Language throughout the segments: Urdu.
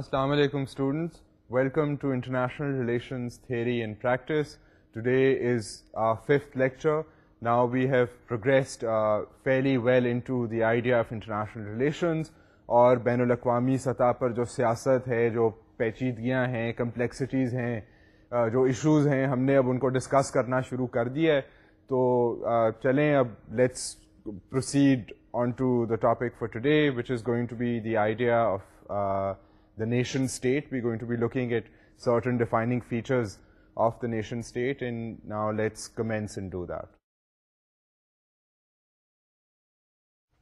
السلام علیکم students welcome to international relations theory and practice today is fifth lecture now we have progressed fairly well into the idea of international relations اور بین الاقوامی سطح پر جو سیاست ہے جو پیچیدگیاں ہیں کمپلیکسٹیز ہیں جو ایشوز ہیں ہم نے اب ان کو ڈسکس کرنا شروع کر دیا ہے تو چلیں اب let's proceed on to the topic for today which is going to be the idea of nation state to going to be looking at features of defining features of the nation state and now let's that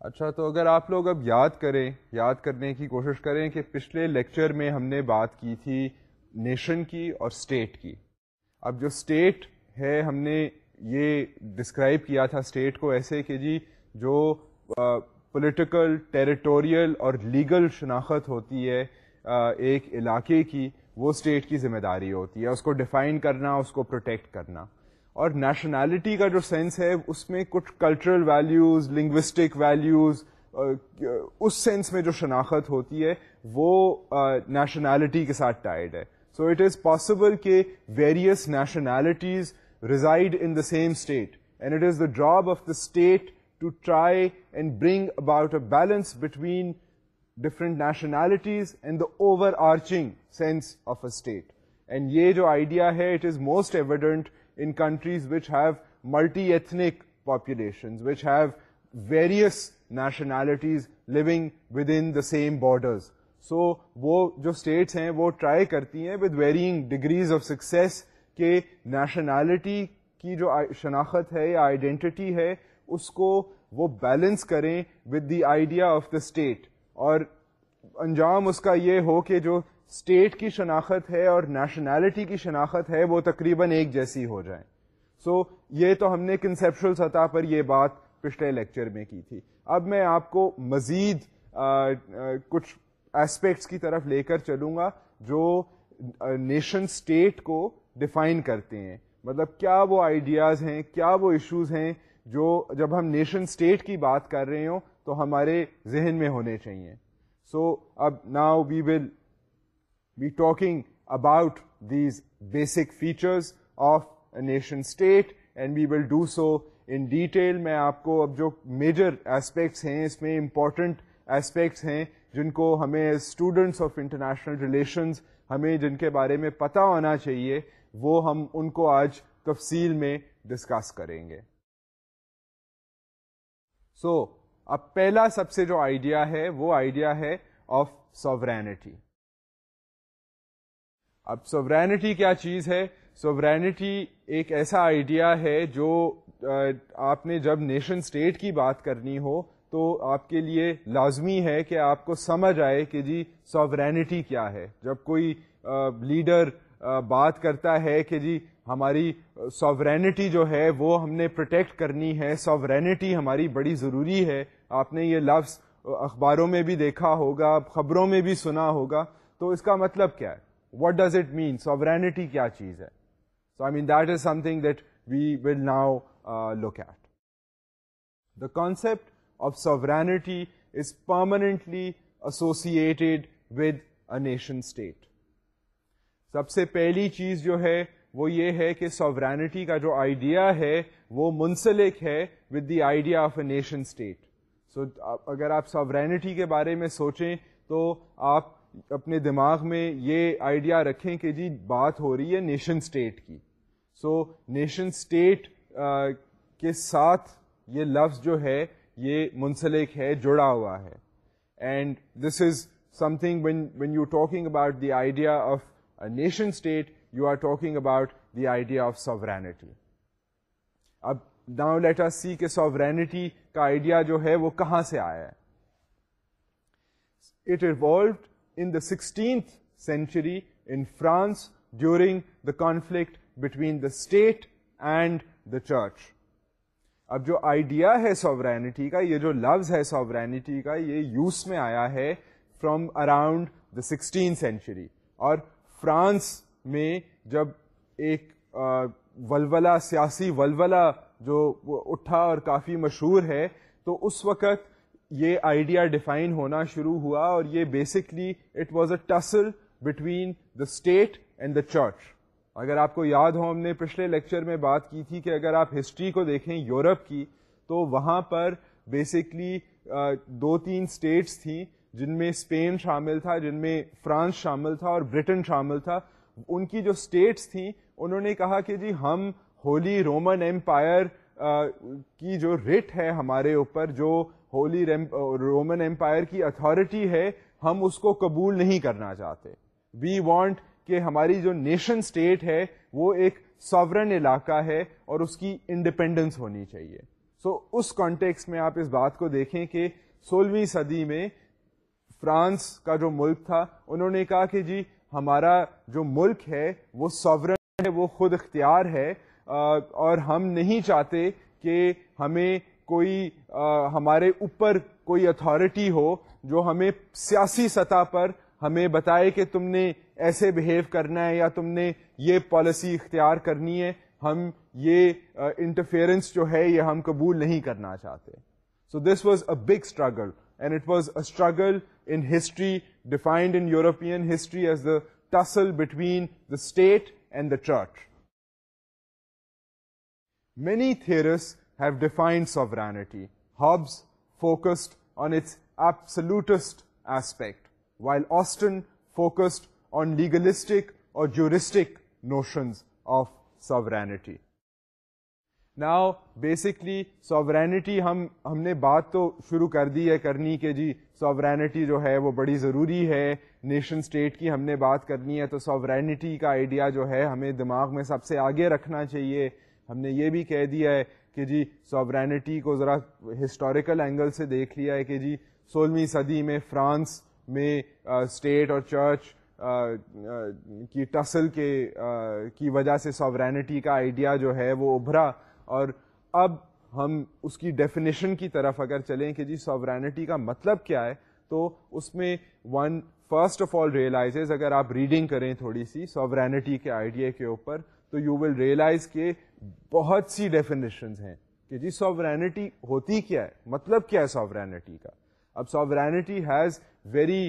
اچھا تو اگر آپ لوگ اب یاد کریں یاد کرنے کی کوشش کریں کہ پچھلے لیکچر میں ہم نے بات کی تھی نیشن کی اور اسٹیٹ کی اب جو اسٹیٹ ہے ہم نے یہ ڈسکرائب کیا تھا اسٹیٹ کو ایسے کہ جی جو پولیٹیکل ٹیریٹوریل اور لیگل شناخت ہوتی ہے ایک علاقے کی وہ اسٹیٹ کی ذمہ داری ہوتی ہے اس کو ڈیفائن کرنا اس کو پروٹیکٹ کرنا اور نیشنلٹی کا جو سینس ہے اس میں کچھ کلچرل ویلیوز لنگوسٹک ویلیوز اس سینس میں جو شناخت ہوتی ہے وہ نیشنالٹی کے ساتھ ٹائڈ ہے سو اٹ از پاسبل کہ various nationalities reside in the same state and it is the job of the state to try and bring about a balance between different nationalities and the overarching sense of a state and یہ جو آئیڈیا ہے it is most evident in countries have multi ethnic nationalities living within the same borders so وہ جو اسٹیٹس ہیں وہ ٹرائی کرتی ہیں with varying degrees of success کے نیشنالٹی کی جو شناخت ہے یا آئیڈینٹی ہے اس کو وہ بیلنس کریں with the idea of the state اور انجام اس کا یہ ہو کہ جو اسٹیٹ کی شناخت ہے اور نیشنلٹی کی شناخت ہے وہ تقریباً ایک جیسی ہو جائے سو so, یہ تو ہم نے کنسیپشل سطح پر یہ بات پچھلے لیکچر میں کی تھی اب میں آپ کو مزید کچھ ایسپیکٹس کی طرف لے کر چلوں گا جو نیشن اسٹیٹ کو ڈیفائن کرتے ہیں مطلب کیا وہ آئیڈیاز ہیں کیا وہ ایشوز ہیں جو جب ہم نیشن اسٹیٹ کی بات کر رہے ہوں تو ہمارے ذہن میں ہونے چاہیے سو اب now we will be talking about these basic features of nation state and we will do so in detail میں آپ کو اب جو میجر ایسپیکٹس ہیں اس میں امپورٹنٹ ایسپیکٹس ہیں جن کو ہمیں اسٹوڈنٹس آف انٹرنیشنل ریلیشنز ہمیں جن کے بارے میں پتہ ہونا چاہیے وہ ہم ان کو آج تفصیل میں ڈسکس کریں گے سو اب پہلا سب سے جو آئیڈیا ہے وہ آئیڈیا ہے آف سوورینٹی اب سورینٹی کیا چیز ہے سورینٹی ایک ایسا آئیڈیا ہے جو آپ نے جب نیشن اسٹیٹ کی بات کرنی ہو تو آپ کے لیے لازمی ہے کہ آپ کو سمجھ آئے کہ جی سوورینٹی کیا ہے جب کوئی لیڈر بات کرتا ہے کہ جی ہماری سوورینٹی جو ہے وہ ہم نے پروٹیکٹ کرنی ہے سوورینٹی ہماری بڑی ضروری ہے آپ نے یہ لفظ اخباروں میں بھی دیکھا ہوگا خبروں میں بھی سنا ہوگا تو اس کا مطلب کیا ہے what does it mean sovereignty کیا چیز ہے so I mean that is something that we will now look at the concept of sovereignty is permanently associated with a nation state سب سے پہلی چیز جو ہے وہ یہ ہے کہ سوورینٹی کا جو آئیڈیا ہے وہ منسلک ہے with the idea of a nation state اب اگر آپ ساورینٹی کے بارے میں سوچیں تو آپ اپنے دماغ میں یہ آئیڈیا رکھیں کہ جی بات ہو رہی ہے نیشن اسٹیٹ کی سو نیشن اسٹیٹ کے ساتھ یہ لفظ جو ہے یہ منسلک ہے جڑا ہوا ہے and this is something when you talking about the idea of nation state you are talking about the idea of sovereignty اب لیٹ لیٹر سی کے سوورینٹی کا آئیڈیا جو ہے وہ کہاں سے آیا it evolved in the sixteenth century in France during the conflict between the state and the church اب جو آئیڈیا ہے سوورینٹی کا یہ جو لفظ ہے سوورینٹی کا یہ یوس میں آیا ہے from around the sixteen century اور فرانس میں جب ایک ولولا سیاسی ولولا جو اٹھا اور کافی مشہور ہے تو اس وقت یہ آئیڈیا ڈیفائن ہونا شروع ہوا اور یہ basically it was a tussle between the state and the church اگر آپ کو یاد ہو ہم نے پچھلے لیکچر میں بات کی تھی کہ اگر آپ ہسٹری کو دیکھیں یورپ کی تو وہاں پر بیسکلی دو تین اسٹیٹس تھیں جن میں اسپین شامل تھا جن میں فرانس شامل تھا اور برٹن شامل تھا ان کی جو اسٹیٹس تھیں انہوں نے کہا کہ جی ہم ہولی رومن امپائر کی جو ریٹ ہے ہمارے اوپر جو ہولی رومن امپائر کی اتھارٹی ہے ہم اس کو قبول نہیں کرنا چاہتے وی وانٹ کہ ہماری جو نیشن اسٹیٹ ہے وہ ایک ساورن علاقہ ہے اور اس کی انڈیپینڈنس ہونی چاہیے سو so, اس کانٹیکس میں آپ اس بات کو دیکھیں کہ سولہویں صدی میں فرانس کا جو ملک تھا انہوں نے کہا کہ جی ہمارا جو ملک ہے وہ ساورن ہے وہ خود اختیار ہے اور ہم نہیں چاہتے کہ ہمیں کوئی ہمارے اوپر کوئی اتھارٹی ہو جو ہمیں سیاسی سطح پر ہمیں بتائے کہ تم نے ایسے بہیو کرنا ہے یا تم نے یہ پالیسی اختیار کرنی ہے ہم یہ انٹرفیئرنس جو ہے یہ ہم قبول نہیں کرنا چاہتے so this was a big struggle and it was a struggle in history defined in European history as the tussle between the state and the church many theorists have defined sovereignty. Hobbes focused on its absolutist aspect, while Austin focused on legalistic or juristic notions of sovereignty. Now, basically, sovereignty, ہم, ہم نے بات تو شروع کر دی ہے کرنی کہ جی sovereignty جو ہے وہ بڑی ضروری ہے نیشن اسٹیٹ کی ہم نے بات کرنی ہے تو سوورینٹی کا آئیڈیا جو ہے ہمیں دماغ میں سب سے آگے رکھنا چاہیے ہم نے یہ بھی کہہ دیا ہے کہ جی سوورینٹی کو ذرا ہسٹوریکل اینگل سے دیکھ لیا ہے کہ جی سولہویں صدی میں فرانس میں اسٹیٹ اور چرچ کی ٹسل کے کی وجہ سے سوورینٹی کا آئیڈیا جو ہے وہ ابھرا اور اب ہم اس کی ڈیفینیشن کی طرف اگر چلیں کہ جی سوورینٹی کا مطلب کیا ہے تو اس میں one first of all realise اگر آپ ریڈنگ کریں تھوڑی سی سوورینٹی کے آئیڈیا کے اوپر تو یو ول ریئلائز کہ بہت سی ڈیفینیشن ہیں کہ جی ساورینٹی ہوتی کیا ہے مطلب کیا ہے ساورینٹی کا اب sovereignty has very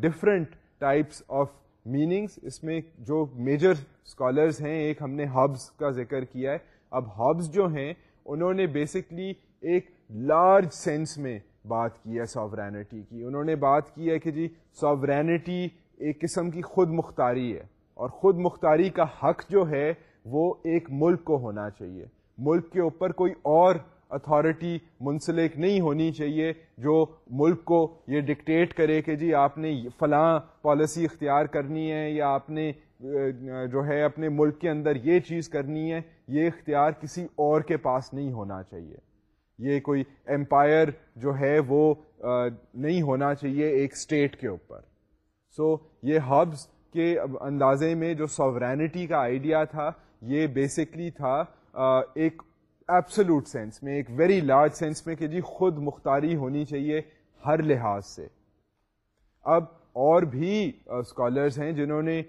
different types of meanings اس میں جو میجر اسکالرس ہیں ایک ہم نے ہبز کا ذکر کیا ہے اب ہبز جو ہیں انہوں نے بیسکلی ایک لارج سینس میں بات کی ہے ساورینٹی کی انہوں نے بات کی ہے کہ جی ساورینٹی ایک قسم کی خود مختاری ہے اور خود مختاری کا حق جو ہے وہ ایک ملک کو ہونا چاہیے ملک کے اوپر کوئی اور اتھارٹی منسلک نہیں ہونی چاہیے جو ملک کو یہ ڈکٹیٹ کرے کہ جی آپ نے فلاں پالیسی اختیار کرنی ہے یا آپ نے جو ہے اپنے ملک کے اندر یہ چیز کرنی ہے یہ اختیار کسی اور کے پاس نہیں ہونا چاہیے یہ کوئی امپائر جو ہے وہ نہیں ہونا چاہیے ایک اسٹیٹ کے اوپر سو so, یہ ہبز کے اندازے میں جو سورینٹی کا آئیڈیا تھا یہ بیسکلی تھا ایک ایبسلوٹ سینس میں ایک ویری لارج سینس میں کہ جی خود مختاری ہونی چاہیے ہر لحاظ سے اب اور بھی اسکالرز ہیں جنہوں نے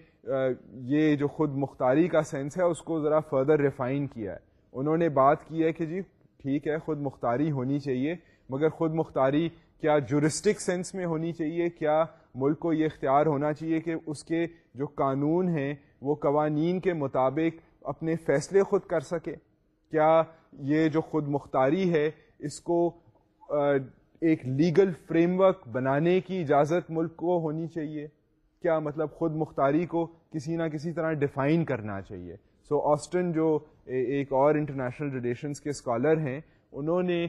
یہ جو خود مختاری کا سینس ہے اس کو ذرا فردر ریفائن کیا ہے انہوں نے بات کی ہے کہ جی ٹھیک ہے خود مختاری ہونی چاہیے مگر خود مختاری کیا جورسٹک سینس میں ہونی چاہیے کیا ملک کو یہ اختیار ہونا چاہیے کہ اس کے جو قانون ہیں وہ قوانین کے مطابق اپنے فیصلے خود کر سکے کیا یہ جو خود مختاری ہے اس کو ایک لیگل فریم ورک بنانے کی اجازت ملک کو ہونی چاہیے کیا مطلب خود مختاری کو کسی نہ کسی طرح ڈیفائن کرنا چاہیے سو so آسٹن جو ایک اور انٹرنیشنل ریلیشنس کے اسکالر ہیں انہوں نے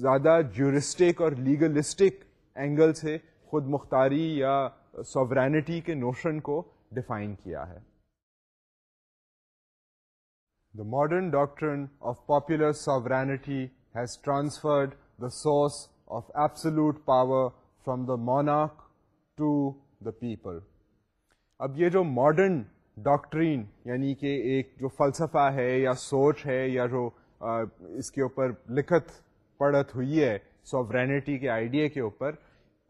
زیادہ جیورسٹک اور لیگلسٹک اینگل سے خود مختاری یا سورینٹی کے نوشن کو ڈیفائن کیا ہے the modern doctrine of popular sovereignty has transferred the source of absolute power from the موناک to the people اب یہ جو ماڈرن ڈاکٹرین یعنی کہ ایک جو فلسفہ ہے یا سوچ ہے یا جو اس کے اوپر لکھت پڑت ہوئی ہے sovereignty کے آئیڈیا کے اوپر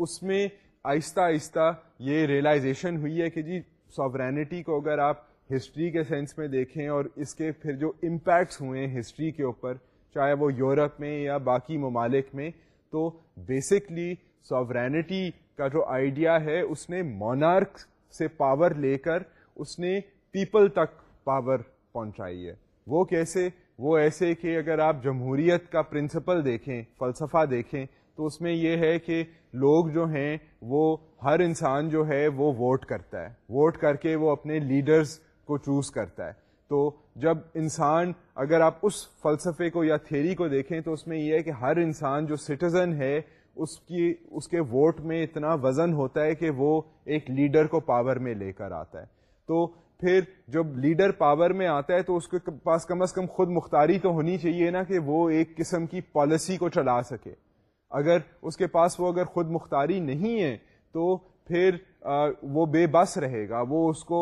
اس میں آہستہ آہستہ یہ ریئلائزیشن ہوئی ہے کہ جی ساورینٹی کو اگر آپ ہسٹری کے سینس میں دیکھیں اور اس کے پھر جو امپیکٹس ہوئے ہیں ہسٹری کے اوپر چاہے وہ یورپ میں یا باقی ممالک میں تو بیسکلی ساورینٹی کا جو آئیڈیا ہے اس نے مونارک سے پاور لے کر اس نے پیپل تک پاور پہنچائی ہے وہ کیسے وہ ایسے کہ اگر آپ جمہوریت کا پرنسپل دیکھیں فلسفہ دیکھیں تو اس میں یہ ہے کہ لوگ جو ہیں وہ ہر انسان جو ہے وہ ووٹ کرتا ہے ووٹ کر کے وہ اپنے لیڈرز کو چوز کرتا ہے تو جب انسان اگر آپ اس فلسفے کو یا تھیری کو دیکھیں تو اس میں یہ ہے کہ ہر انسان جو سٹیزن ہے اس کی اس کے ووٹ میں اتنا وزن ہوتا ہے کہ وہ ایک لیڈر کو پاور میں لے کر آتا ہے تو پھر جب لیڈر پاور میں آتا ہے تو اس کے پاس کم از کم خود مختاری تو ہونی چاہیے نا کہ وہ ایک قسم کی پالیسی کو چلا سکے اگر اس کے پاس وہ اگر خود مختاری نہیں ہے تو پھر وہ بے بس رہے گا وہ اس کو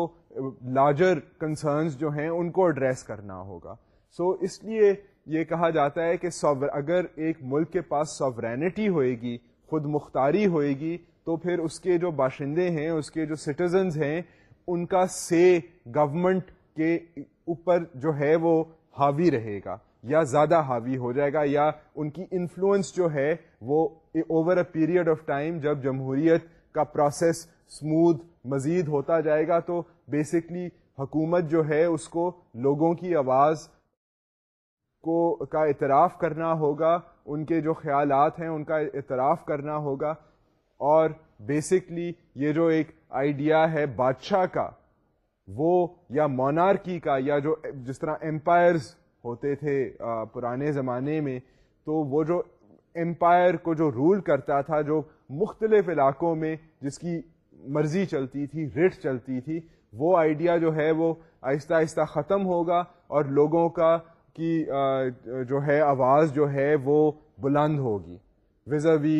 لارجر کنسرنس جو ہیں ان کو ایڈریس کرنا ہوگا سو so, اس لیے یہ کہا جاتا ہے کہ اگر ایک ملک کے پاس ساورینٹی ہوئے گی خود مختاری ہوئے گی تو پھر اس کے جو باشندے ہیں اس کے جو سٹیزنز ہیں ان کا سے گورنمنٹ کے اوپر جو ہے وہ حاوی رہے گا یا زیادہ حاوی ہو جائے گا یا ان کی انفلوئنس جو ہے وہ over a period of time جب جمہوریت کا پروسیس اسموتھ مزید ہوتا جائے گا تو بیسکلی حکومت جو ہے اس کو لوگوں کی آواز کو کا اعتراف کرنا ہوگا ان کے جو خیالات ہیں ان کا اعتراف کرنا ہوگا اور بیسکلی یہ جو ایک آئیڈیا ہے بادشاہ کا وہ یا مونارکی کا یا جو جس طرح ایمپائرز ہوتے تھے پرانے زمانے میں تو وہ جو ایمپائر کو جو رول کرتا تھا جو مختلف علاقوں میں جس کی مرضی چلتی تھی رٹ چلتی تھی وہ آئیڈیا جو ہے وہ آہستہ آہستہ ختم ہوگا اور لوگوں کا کی جو ہے آواز جو ہے وہ بلند ہوگی vis-a-vis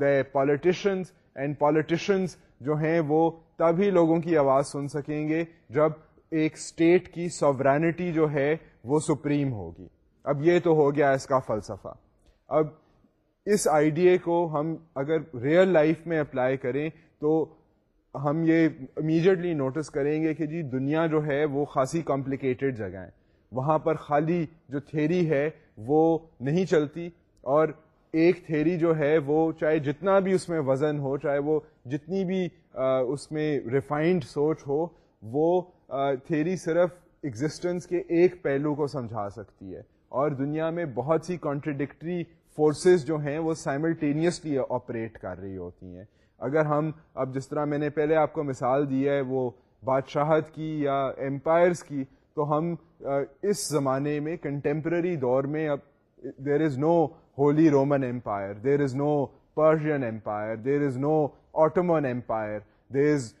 they politicians and politicians جو ہیں وہ تب ہی لوگوں کی آواز سن سکیں گے جب ایک اسٹیٹ کی سورینٹی جو ہے وہ سپریم ہوگی اب یہ تو ہو گیا اس کا فلسفہ اب اس آئیڈیا کو ہم اگر ریئل لائف میں اپلائی کریں تو ہم یہ امیجیٹلی نوٹس کریں گے کہ جی دنیا جو ہے وہ خاصی کمپلیکیٹڈ جگہ ہے وہاں پر خالی جو تھیری ہے وہ نہیں چلتی اور ایک تھیری جو ہے وہ چاہے جتنا بھی اس میں وزن ہو چاہے وہ جتنی بھی اس میں ریفائنڈ سوچ ہو وہ تھیری صرف ایگزسٹنس کے ایک پہلو کو سمجھا سکتی ہے اور دنیا میں بہت سی کانٹریڈکٹری فورسز جو ہیں وہ سائملٹینیسلی آپریٹ کر رہی ہوتی ہیں اگر ہم اب جس طرح میں نے پہلے آپ کو مثال دی ہے وہ بادشاہت کی یا ایمپائرس کی تو ہم اس زمانے میں کنٹمپرری دور میں اب there is no Holy Roman Empire there is no Persian empire there is no Ottoman empire there is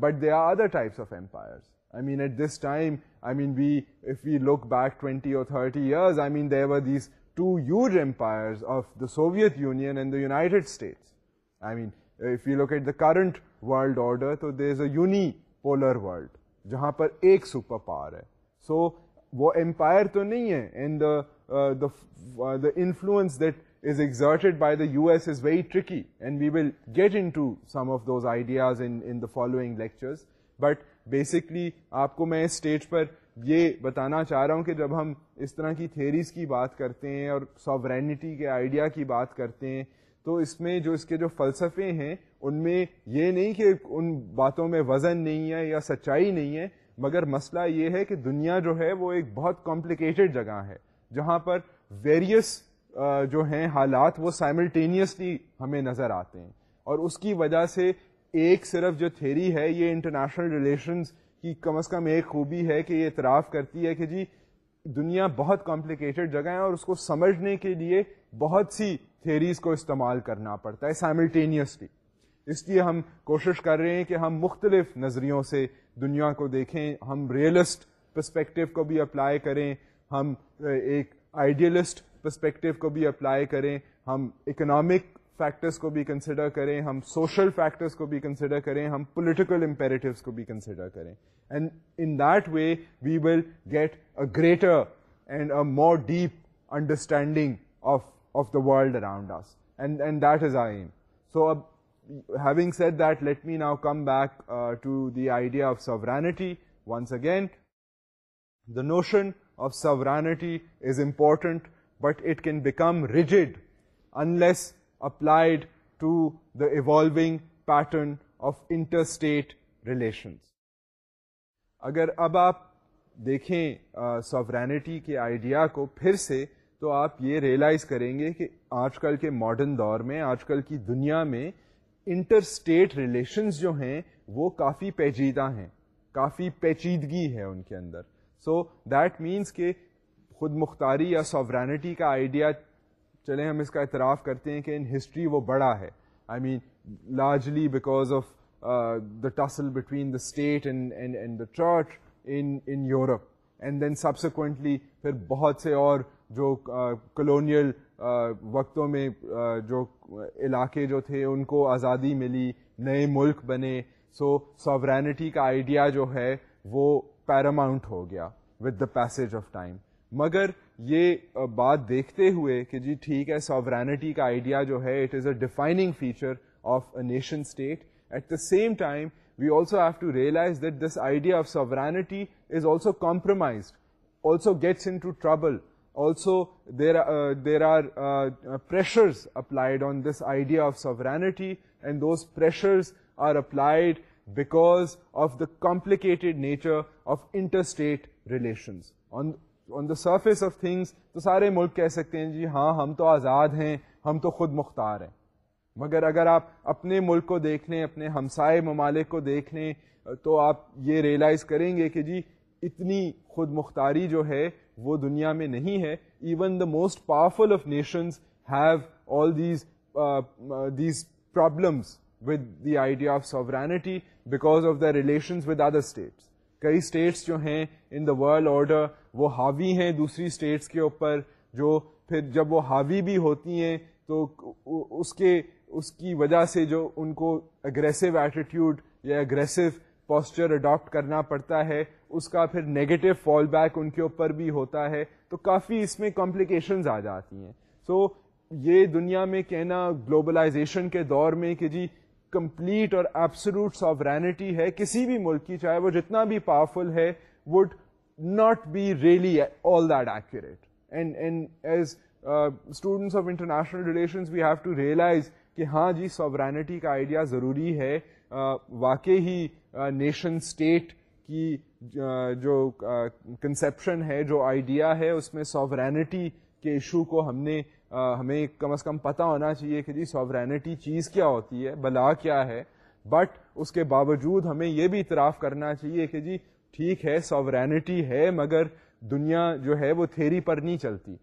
but they are other types of empires I mean at this time I mean we if we look back twenty or thirty years I mean there were these two huge empires of the Soviet Union and the United States I mean current world order تو they is a unipolar world جہاں پر ایک سپر پاور ہے سو وہ امپائر تو نہیں ہے and the influence that is exerted by the U S is very tricky and we will get into some of those ideas in the following lectures but basically آپ کو میں اس سٹیج پر یہ بتانا چاہ رہا ہوں کہ جب ہم اس طرح کی تھیریز کی بات کرتے ہیں اور ساورینٹی کے آئیڈیا کی بات کرتے ہیں تو اس میں جو اس کے جو فلسفے ہیں ان میں یہ نہیں کہ ان باتوں میں وزن نہیں ہے یا سچائی نہیں ہے مگر مسئلہ یہ ہے کہ دنیا جو ہے وہ ایک بہت کمپلیکیٹڈ جگہ ہے جہاں پر ویریس جو ہیں حالات وہ سائملٹینیسلی ہمیں نظر آتے ہیں اور اس کی وجہ سے ایک صرف جو تھیری ہے یہ انٹرنیشنل ریلیشنز کی کم از کم ایک خوبی ہے کہ یہ اعتراف کرتی ہے کہ جی دنیا بہت کمپلیکیٹڈ جگہ ہے اور اس کو سمجھنے کے لیے بہت سی تھیریز کو استعمال کرنا پڑتا ہے سائملٹینیسلی اس لیے ہم کوشش کر رہے ہیں کہ ہم مختلف نظریوں سے دنیا کو دیکھیں ہم ریئلسٹ پرسپیکٹو کو بھی اپلائی کریں ہم ایک آئیڈیلسٹ پرسپیکٹو کو بھی اپلائی کریں ہم اکنامک فیکٹرس کو بھی کنسیڈر کریں ہم سوشل فیکٹرس کو بھی کنسیڈر کریں ہم پولیٹیکل امپیریٹیوز کو بھی کنسیڈر کریں and in that way we will get a greater and a more deep understanding of of the world around so let me now come back to the idea notion of sovereignty is important but it can become rigid unless apply to the whole pattern of interstate relation اگر اب آپ دیکھیں ساورینٹی کے آئیڈیا کو پھر سے تو آپ یہ ریئلائز کریں گے کہ آج کل کے ماڈرن دور میں آج کل کی دنیا میں انٹر اسٹیٹ ریلیشنز جو ہیں وہ کافی پیچیدہ ہیں کافی پیچیدگی ہے ان کے اندر سو دیٹ مینس کہ خود مختاری یا سوورینٹی کا آئیڈیا چلیں ہم اس کا اعتراف کرتے ہیں کہ ان ہسٹری وہ بڑا ہے I mean largely because of the tussle between the state and and the church in in Europe and then subsequently پھر بہت سے اور جو کلونیل وقتوں میں جو علاقے جو تھے ان کو آزادی ملی نئے ملک بنے سو ساورینٹی کا آئیڈیا جو ہے وہ پیراماؤنٹ ہو گیا with the passage of time مگر یہ بات دیکھتے ہوئے کہ جی ٹھیک ہے ساورینٹی کا آئیڈیا جو ہے it is a defining feature of a nation state at the same time we also have to realize that this idea of sovereignty is also compromised also gets into trouble also there there are pressures applied on this idea of sovereignty and those pressures are applied because of the complicated nature of interstate relations on the surface of things تو سارے ملک کہہ سکتے ہیں جی ہاں ہم تو آزاد ہیں ہم تو خود مختار ہیں مگر اگر آپ اپنے ملک کو دیکھ لیں اپنے ہمسائے ممالک کو دیکھ لیں تو آپ یہ ریئلائز کریں گے کہ جی اتنی خود مختاری جو ہے وہ دنیا میں نہیں ہے even the most powerful of nations have all these these problems with the idea of sovereignty because of the relations with other states کئی اسٹیٹس جو ہیں ان دا ورلڈ آرڈر وہ حاوی ہیں دوسری اسٹیٹس کے اوپر جو پھر جب وہ حاوی بھی ہوتی ہیں تو اس کے اس کی وجہ سے جو ان کو اگریسو ایٹیٹیوڈ یا اگریسو پوسچر اڈاپٹ کرنا پڑتا ہے اس کا پھر نگیٹو فال بیک ان کے اوپر بھی ہوتا ہے تو کافی اس میں کمپلیکیشنز آ جاتی ہیں سو so, یہ دنیا میں کہنا گلوبلائزیشن کے دور میں کہ جی کمپلیٹ اور ایبسلوٹ ساورینٹی ہے کسی بھی ملک کی چاہے وہ جتنا بھی پاورفل ہے would not be really all that accurate and and as students of international relations we have to realize کہ ہاں جی ساورینٹی کا آئیڈیا ضروری ہے uh, واقعی نیشن اسٹیٹ کی جو کنسیپشن ہے جو آئیڈیا ہے اس میں ساورینٹی کے ایشو کو ہم نے ہمیں کم از کم پتہ ہونا چاہیے کہ جی ساورینٹی چیز کیا ہوتی ہے بلا کیا ہے بٹ اس کے باوجود ہمیں یہ بھی اعتراف کرنا چاہیے کہ جی ٹھیک ہے ساورینٹی ہے مگر دنیا جو ہے وہ تھیری پر نہیں چلتی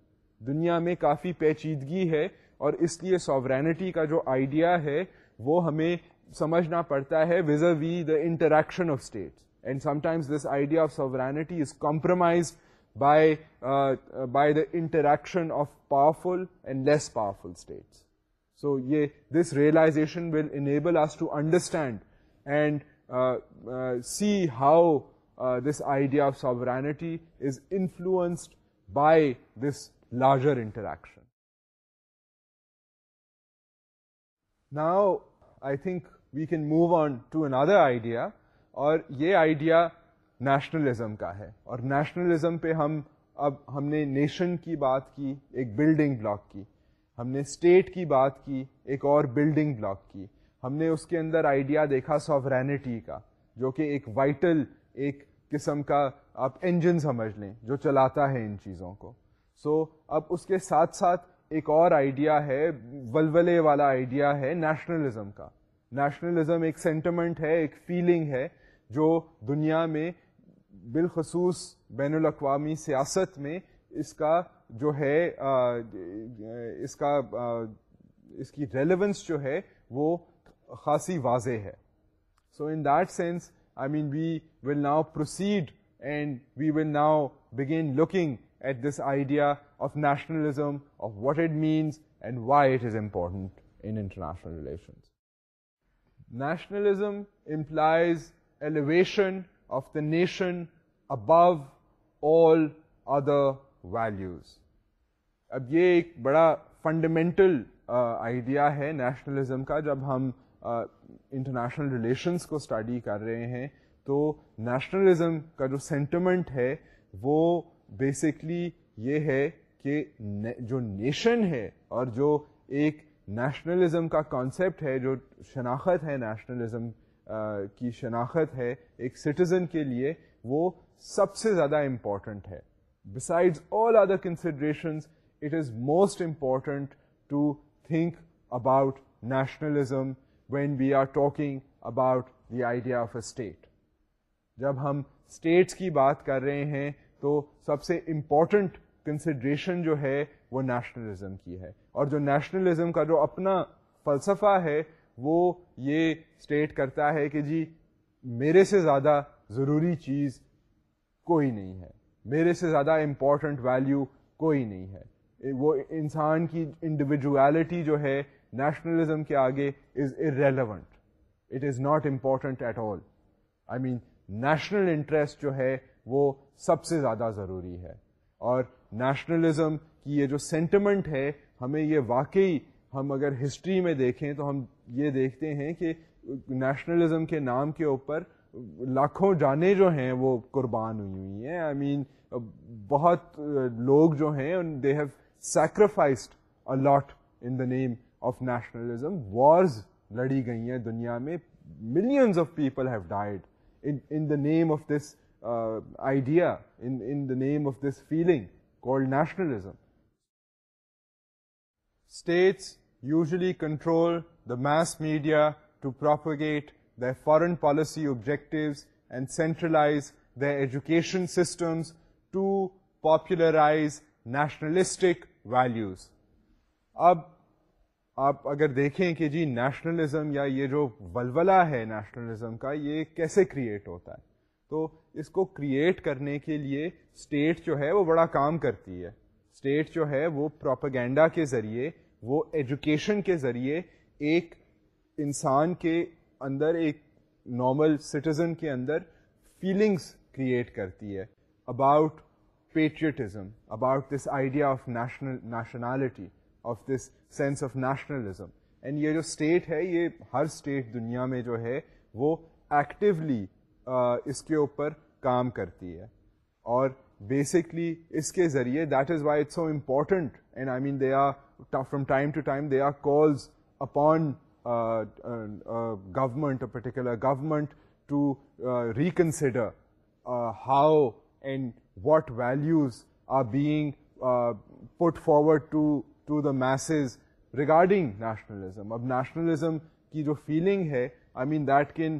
دنیا میں کافی پیچیدگی ہے اور اس لیے ساورینٹی کا جو آئیڈیا ہے وہ ہمیں سمجھنا پڑتا ہے ویز ار we the interaction of state and sometimes this idea of sovereignty is compromise by by the interaction of powerful and less powerful states so یہ this realization will enable us to understand and see how this idea of sovereignty is influenced by this larger interaction now I think we can move on to another idea اور یہ آئیڈیا نیشنلزم کا ہے اور نیشنلزم پہ ہم اب ہم نے نیشن کی بات کی ایک بلڈنگ بلاک کی ہم نے اسٹیٹ کی بات کی ایک اور بلڈنگ بلاک کی ہم نے اس کے اندر آئیڈیا دیکھا سوورینٹی کا جو کہ ایک وائٹل ایک قسم کا آپ انجن سمجھ لیں جو چلاتا ہے ان چیزوں کو سو so, اب اس کے ساتھ ساتھ ایک اور آئیڈیا ہے ولولے والا آئیڈیا ہے نیشنلزم کا نیشنلزم ایک سینٹیمنٹ ہے ایک فیلنگ ہے جو دنیا میں بالخصوص بین الاقوامی سیاست میں اس کا جو ہے اس کا اس کی ریلیونس جو ہے وہ خاصی واضح ہے so in that sense I mean we will now proceed and we will now begin looking at this idea of nationalism of what it means and why it is important in international relations nationalism implies elevation of the nation above all other values اب یہ ایک بڑا فنڈامنٹل آئیڈیا ہے نیشنلزم کا جب ہم انٹرنیشنل ریلیشنس کو اسٹڈی کر رہے ہیں تو نیشنلزم کا جو سینٹیمنٹ ہے وہ بیسکلی یہ ہے کہ جو نیشن ہے اور جو ایک نیشنلزم کا کانسیپٹ ہے جو شناخت ہے نیشنلزم کی شناخت ہے ایک سٹیزن کے لیے وہ سب سے زیادہ امپورٹنٹ ہے besides all other considerations it is most important to think about nationalism when we are talking about the idea of a state جب ہم اسٹیٹس کی بات کر رہے ہیں تو سب سے امپورٹنٹ کنسیڈریشن جو ہے وہ نیشنلزم کی ہے اور جو نیشنلزم کا جو اپنا فلسفہ ہے وہ یہ اسٹیٹ کرتا ہے کہ جی میرے سے زیادہ ضروری چیز کوئی نہیں ہے میرے سے زیادہ امپورٹنٹ ویلیو کوئی نہیں ہے وہ انسان کی انڈیویجویلٹی جو ہے نیشنلزم کے آگے is irrelevant it is not important at all I mean national interest جو ہے وہ سب سے زیادہ ضروری ہے اور نیشنلزم کی یہ جو سینٹیمنٹ ہے ہمیں یہ واقعی ہم اگر ہسٹری میں دیکھیں تو ہم یہ دیکھتے ہیں کہ نیشنلزم کے نام کے اوپر لاکھوں جانیں جو ہیں وہ قربان ہوئی ہوئی ہیں آئی I مین mean, بہت لوگ جو ہیں they have sacrificed a lot in the name of nationalism wars لڑی گئی ہیں دنیا میں millions of people have died in the name of this idea in the name of this feeling called nationalism states usually control the mass media to propagate the foreign policy objectives and centralise the education systems to popularise nationalistic values اب آپ اگر دیکھیں کہ جی نیشنلزم یا یہ جو ولولا ہے نیشنلزم کا یہ کیسے کریٹ ہوتا ہے تو اس کو کریٹ کرنے کے لیے اسٹیٹ جو ہے وہ بڑا کام کرتی ہے اسٹیٹ جو ہے وہ پروپگینڈا کے ذریعے وہ ایجوکیشن کے ذریعے ایک انسان کے اندر ایک نارمل سٹیزن کے اندر فیلنگس کریٹ کرتی ہے about patriotism about this idea of national nationality of this sense of nationalism and یہ جو اسٹیٹ ہے یہ ہر اسٹیٹ دنیا میں جو ہے وہ uh, اس کے اوپر کام کرتی ہے اور بیسکلی اس کے ذریعے that is why it so important and I mean they are from time to time they are calls upon government particular government to reconsider how and what values are being put forward to to the masses regarding nationalism اب نیشنلزم کی جو فیلنگ ہے I mean that can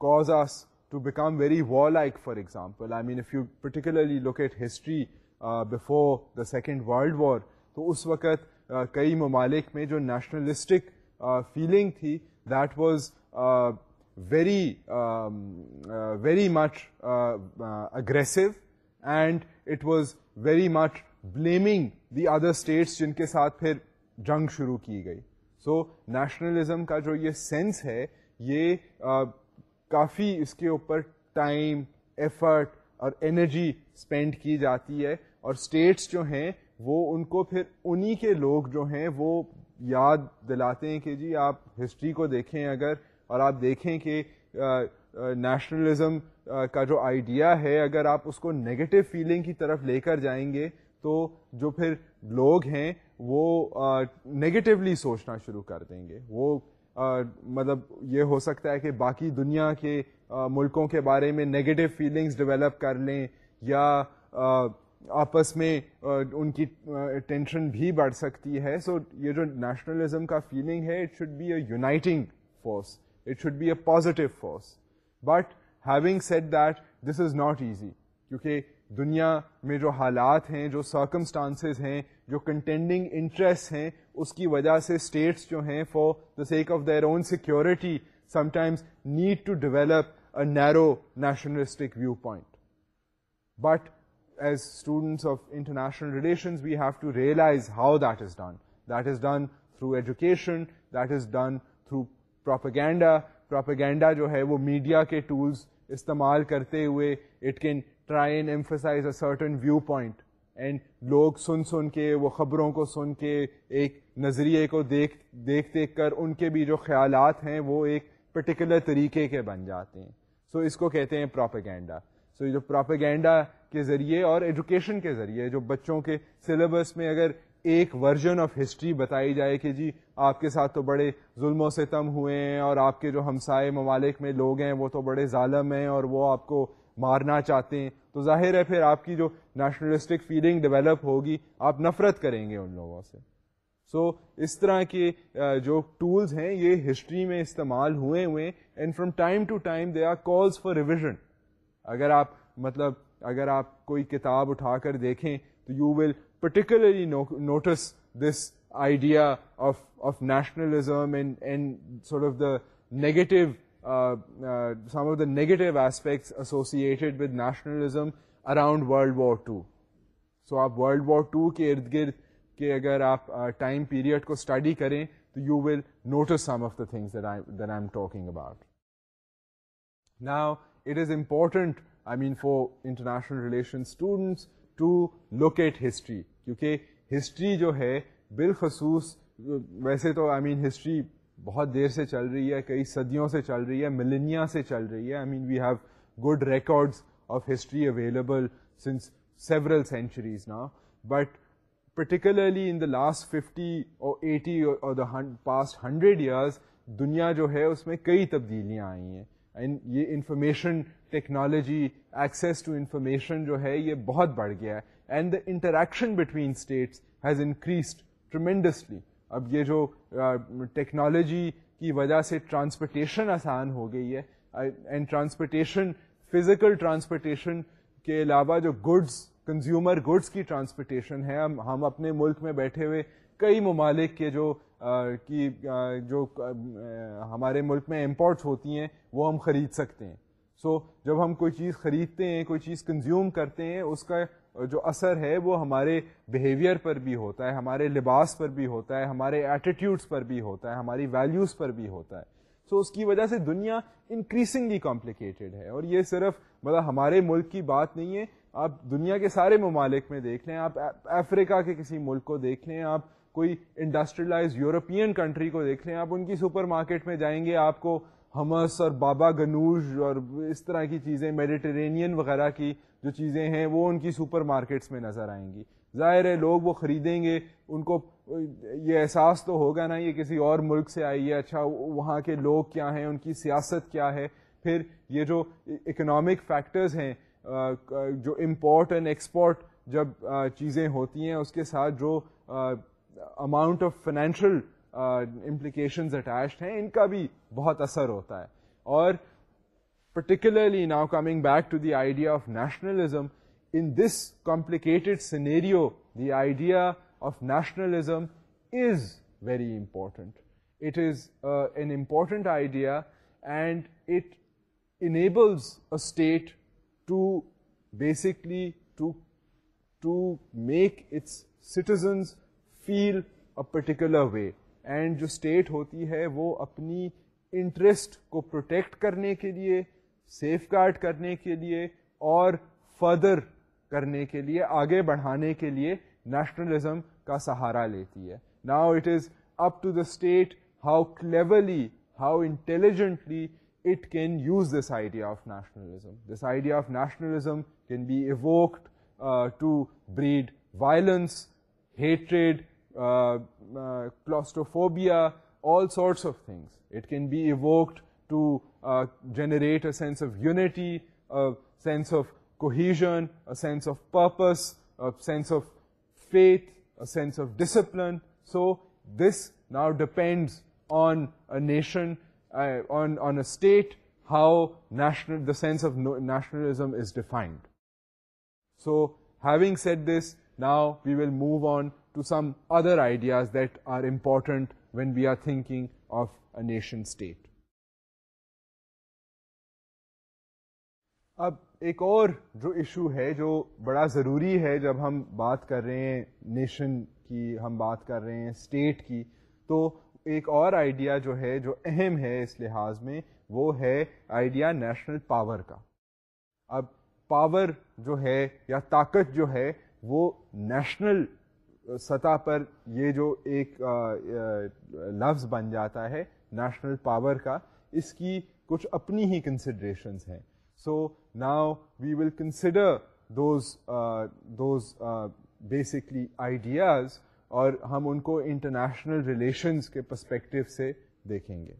cause us to become very warlike for example I mean if you particularly locate history before the Second World War تو اس وقت uh, کئی ممالک میں جو نیشنلسٹک فیلنگ uh, تھی that was very very much aggressive and it was very much blaming the other states جن کے ساتھ پھر جنگ شروع کی گئی سو نیشنلزم کا جو یہ سینس ہے یہ uh, کافی اس کے اوپر ٹائم ایفرٹ اور انرجی اسپینڈ کی جاتی ہے اور اسٹیٹس جو ہیں وہ ان کو پھر انہی کے لوگ جو ہیں وہ یاد دلاتے ہیں کہ جی آپ ہسٹری کو دیکھیں اگر اور آپ دیکھیں کہ نیشنلزم کا جو آئیڈیا ہے اگر آپ اس کو نگیٹو فیلنگ کی طرف لے کر جائیں گے تو جو پھر لوگ ہیں وہ نگیٹولی سوچنا شروع کر دیں گے وہ مطلب یہ ہو سکتا ہے کہ باقی دنیا کے ملکوں کے بارے میں نگیٹو فیلنگز ڈیولپ کر لیں یا آپس میں ان کی ٹینشن بھی بڑھ سکتی ہے سو یہ جو نیشنلزم کا فیلنگ ہے it should be a uniting force it should be a positive force but having said that this is not easy کیونکہ دنیا میں جو حالات ہیں جو سرکمسٹانسز ہیں جو کنٹینڈنگ انٹرسٹ ہیں اس کی وجہ سے اسٹیٹس جو ہیں for the sake of their own security sometimes need to develop a narrow nationalistic viewpoint but as students of international relations we have to realize how that is done that is done through education that is done through propaganda propaganda جو ہے وہ میڈیا کے ٹولس استعمال کرتے ہوئے it can try and emphasize a certain viewpoint and لوگ سن سن کے وہ خبروں کو سن کے ایک نظریے کو دیکھ دیکھ دیکھ کر ان کے بھی جو خیالات ہیں وہ ایک پرٹیکولر طریقے کے بن جاتے ہیں سو so اس کو کہتے ہیں پراپیگینڈا سو یہ جو پراپیگینڈا کے ذریعے اور ایجوکیشن کے ذریعے جو بچوں کے سلیبس میں اگر ایک ورژن آف ہسٹری بتائی جائے کہ جی آپ کے ساتھ تو بڑے ظلم و ستم ہوئے ہیں اور آپ کے جو ہمسائے ممالک میں لوگ ہیں وہ تو بڑے ظالم ہیں اور وہ آپ کو مارنا چاہتے ہیں تو ظاہر ہے پھر آپ کی جو نیشنلسٹک فیلنگ ڈیولپ ہوگی آپ نفرت کریں گے ان لوگوں سے سو so, اس طرح کے جو ٹولز ہیں یہ ہسٹری میں استعمال ہوئے ہوئے and from time to time they are calls for revision اگر آپ مطلب اگر آپ کوئی کتاب اٹھا کر دیکھیں تو you will particularly notice this idealism of the negative negative aspects around World War two so آپ ورلڈ وار ٹو کے ارد گرد کے اگر آپ ٹائم uh, پیریڈ کو اسٹڈی کریں تو you will notice some of the things about now it is important I mean for international relation students to locate history کیونکہ ہسٹری جو ہے بالخصوص ویسے تو آئی مین ہسٹری بہت دیر سے چل رہی ہے کئی صدیوں سے چل رہی ہے ملینیا سے چل رہی ہے I mean we have good records of history available since several centuries نا but particularly in the last fifty or eighty or the past hundred years دنیا جو ہے اس میں کئی تبدیلیاں آئی ہیں یہ information technology access to information جو ہے یہ بہت بڑھ گیا ہے and the interaction between states has increased tremendously اب یہ جو ٹیکنالوجی کی وجہ سے ٹرانسپورٹیشن آسان ہو گئی ہے اینڈ ٹرانسپورٹیشن فزیکل ٹرانسپورٹیشن کے علاوہ جو گڈس کنزیومر گڈس کی ٹرانسپورٹیشن ہے ہم اپنے ملک میں بیٹھے ہوئے کئی ممالک کے جو کی جو ہمارے ملک میں امپورٹس ہوتی ہیں وہ ہم خرید سکتے ہیں سو جب ہم کوئی چیز خریدتے ہیں کوئی چیز کنزیوم کرتے ہیں اس کا جو اثر ہے وہ ہمارے بیہیویئر پر بھی ہوتا ہے ہمارے لباس پر بھی ہوتا ہے ہمارے ایٹیٹیوڈس پر بھی ہوتا ہے ہماری ویلیوز پر بھی ہوتا ہے سو اس کی وجہ سے دنیا انکریزنگلی کمپلیکیٹیڈ ہے اور یہ صرف مطلب ہمارے ملک کی بات نہیں ہے آپ دنیا کے سارے ممالک میں دیکھ لیں آپ افریقہ کے کسی ملک کو دیکھ لیں آپ کوئی انڈسٹریلائز یورپین کنٹری کو دیکھ لیں آپ ان کی سپر مارکیٹ میں جائیں گے آپ کو ہمس اور بابا گنوج اور اس طرح کی چیزیں میڈیٹرینین وغیرہ کی جو چیزیں ہیں وہ ان کی سپر مارکیٹس میں نظر آئیں گی ظاہر ہے لوگ وہ خریدیں گے ان کو یہ احساس تو ہوگا نا یہ کسی اور ملک سے آئی ہے اچھا وہاں کے لوگ کیا ہیں ان کی سیاست کیا ہے پھر یہ جو اکنامک فیکٹرز ہیں جو امپورٹ اینڈ ایکسپورٹ جب چیزیں ہوتی ہیں اس کے ساتھ جو amount of financial implications attached ہیں ان کا بھی بہت اثر ہوتا ہے اور particularly now coming back to the idea of nationalism in this complicated scenario the idea of nationalism is very important it is an important idea and it enables a state to citizens feel a particular way and جو اسٹیٹ ہوتی ہے وہ اپنی انٹرسٹ کو پروٹیکٹ کرنے کے لیے سیف گارڈ کرنے کے لیے اور فردر کرنے کے لیے آگے بڑھانے کے لیے نیشنلزم کا سہارا لیتی ہے now it is up to the state how cleverly how intelligently it can use this idea of nationalism this idea of nationalism can be evoked to breed violence hatred claustrophobia, all sorts of things. It can be evoked to uh, generate a sense of unity, a sense of cohesion, a sense of purpose, a sense of faith, a sense of discipline. So this now depends on a nation, uh, on a state, how the sense of nationalism is defined. So having said this, now we will move on to some other ideas that are important when we are thinking of a nation state اب ایک اور جو ایشو ہے جو بڑا ضروری ہے جب ہم بات کر رہے ہیں نیشن کی ہم بات کر رہے ہیں اسٹیٹ کی تو ایک اور آئیڈیا جو ہے جو اہم ہے اس لحاظ میں وہ ہے آئیڈیا نیشنل پاور کا اب پاور جو ہے یا طاقت جو ہے وہ نیشنل سطح پر یہ جو ایک لفظ بن جاتا ہے نیشنل پاور کا اس کی کچھ اپنی ہی کنسیڈریشنز ہیں so now we will consider those those basically ideas اور ہم ان کو انٹرنیشنل ریلیشنز کے پرسپیکٹو سے دیکھیں گے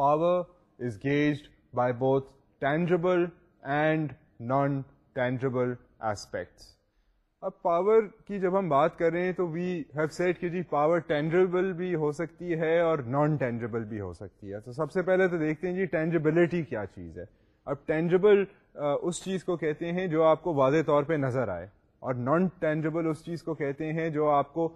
power is gauged by both tangible and non tangible اب پاور کی جب ہم بات کر رہے ہیں تو وی ہیو سیٹ کہ جی پاور ٹینجبل بھی ہو سکتی ہے اور نان ٹینجبل بھی ہو سکتی ہے تو سب سے پہلے تو دیکھتے ہیں جی ٹینجبلٹی کیا چیز ہے اب ٹینجیبل اس چیز کو کہتے ہیں جو آپ کو واضح طور پہ نظر آئے اور نان ٹینجبل اس چیز کو کہتے ہیں جو آپ کو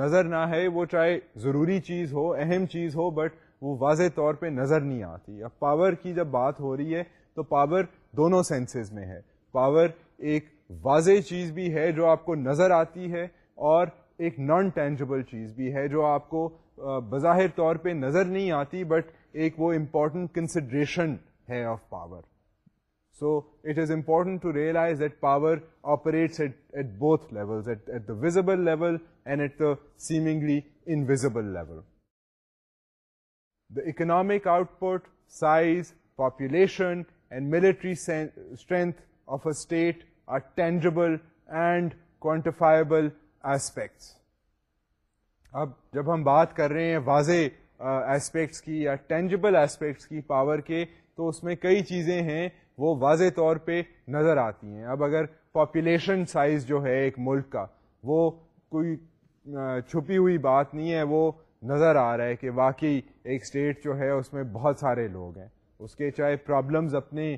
نظر نہ ہے وہ چاہے ضروری چیز ہو اہم چیز ہو بٹ وہ واضح طور پہ نظر نہیں آتی اب پاور کی جب بات ہو رہی ہے تو پاور دونوں سینسز میں ہے پاور ایک واضح چیز بھی ہے جو آپ کو نظر آتی ہے اور ایک نان ٹینجبل چیز بھی ہے جو آپ کو بظاہر طور پہ نظر نہیں آتی بٹ ایک وہ امپورٹنٹ کنسیڈریشن ہے of power so it is important to realize that power operates at both level and at the seemingly invisible level the economic output size population and military strength of a state tangible and quantifiable aspects اب جب ہم بات کر رہے ہیں واضح ایسپیکٹس کی یا ٹینجبل ایسپیکٹس کی پاور کے تو اس میں کئی چیزیں ہیں وہ واضح طور پہ نظر آتی ہیں اب اگر پاپولیشن سائز جو ہے ایک ملک کا وہ کوئی چھپی ہوئی بات نہیں ہے وہ نظر آ رہا ہے کہ واقعی ایک اسٹیٹ جو ہے اس میں بہت سارے لوگ ہیں اس کے چاہے پرابلمز اپنے